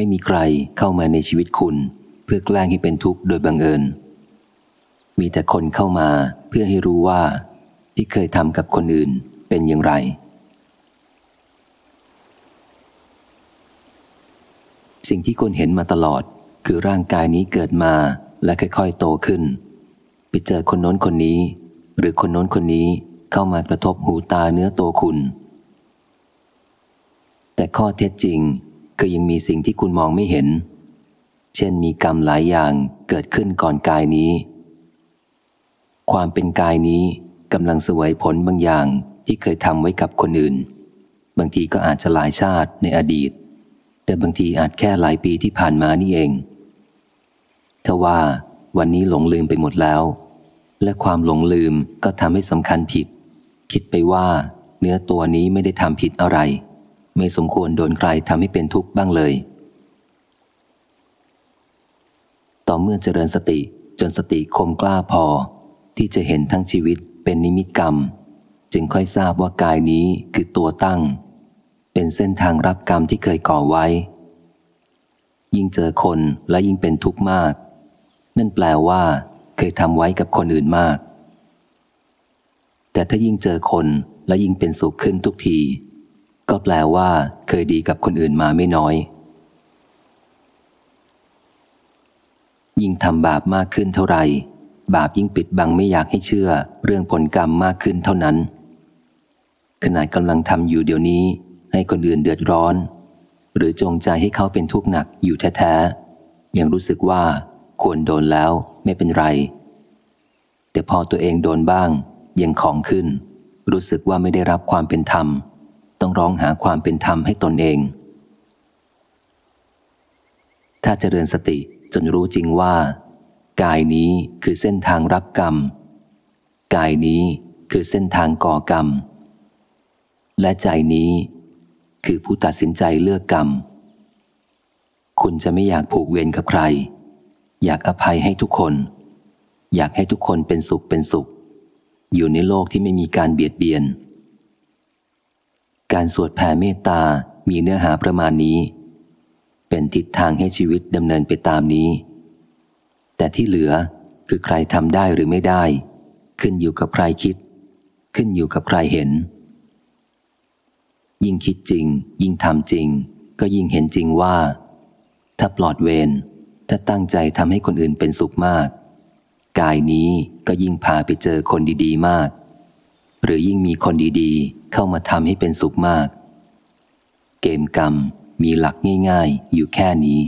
ไม่มีใครเข้ามาในชีวิตคุณ เพื่อแกล้งให้เป็นทุกข์โดยบังเอิญ มีแต่คนเข้ามาเพื่อให้รู้ว่า ที่เคยทำกับคนอื่นเป็นอย่างไร สิ่งที่คุณเห็นมาตลอด คือร่างกายนี้เกิดมาและค่อยๆโตขึ้น ไปเจอคนโน้นคนนี้ หรือคนโน้นคนนี้เข้ามากระทบหูตาเนื้อตัวคุณ แต่ข้อเท็จจริง ก็ยังมีสิ่งที่คุณมองไม่เห็น เช่นมีกรรมหลายอย่างเกิดขึ้นก่อนกายนี้ ความเป็นกายนี้กำลังสวยผลบางอย่างที่เคยทำไว้กับคนอื่น บางทีก็อาจจะหลายชาติในอดีต แต่บางทีอาจแค่หลายปีที่ผ่านมานี่เองทว่าวันนี้หลงลืมไปหมดแล้ว และความหลงลืมก็ทำให้สำคัญผิด คิดไปว่าเนื้อตัวนี้ไม่ได้ทำผิดอะไร ไม่สมควรโดนใครทำให้เป็นทุกข์บ้างเลย ต่อเมื่อเจริญสติจนสติคมกล้าพอ ที่จะเห็นทั้งชีวิตเป็นนิมิตกรรม จึงค่อยทราบว่ากายนี้คือตัวตั้ง เป็นเส้นทางรับกรรมที่เคยก่อไว้ ยิ่งเจอคนและยิ่งเป็นทุกข์มาก นั่นแปลว่าเคยทำไว้กับคนอื่นมาก แต่ถ้ายิ่งเจอคนและยิ่งเป็นสุขขึ้นทุกที ก็แปลว่าเคยดีกับคนอื่นมาไม่น้อย ยิ่งทำบาปมากขึ้นเท่าไหร่บาปยิ่งปิดบังไม่อยากให้เชื่อ เรื่องผลกรรมมากขึ้นเท่านั้น ขนาดกำลังทำอยู่เดี๋ยวนี้ ให้คนอื่นเดือดร้อน หรือจงใจให้เขาเป็นทุกข์หนักอยู่แท้ๆยังรู้สึกว่า ควรโดนแล้วไม่เป็นไร แต่พอตัวเองโดนบ้าง ยังของขึ้น รู้สึกว่าไม่ได้รับความเป็นธรรม ต้องร้องหาความเป็นธรรมให้ตนเอง ถ้าเจริญสติจนรู้จริงว่า กายนี้คือเส้นทางรับกรรม กายนี้คือเส้นทางก่อกรรม และใจนี้คือผู้ตัดสินใจเลือกกรรม คุณจะไม่อยากผูกเวรกับใคร อยากอภัยให้ทุกคน อยากให้ทุกคนเป็นสุขเป็นสุข อยู่ในโลกที่ไม่มีการเบียดเบียน การสวดแผ่เมตตา มีเนื้อหาประมาณนี้ เป็นทิศทางให้ชีวิตดำเนินไปตามนี้ แต่ที่เหลือคือใครทำได้หรือไม่ได้ ขึ้นอยู่กับใครคิด ขึ้นอยู่กับใครเห็น ยิ่งคิดจริง ยิ่งทำจริง ก็ยิ่งเห็นจริงว่า ถ้าปลอดเวรถ้าตั้งใจทำให้คนอื่นเป็นสุขมาก กายนี้ก็ยิ่งพาไปเจอคนดี ๆ มาก หรือยิ่งมีคนดีๆ เข้ามาทำให้เป็นสุขมาก เกมกรรมมีหลักง่าย ๆ อยู่แค่นี้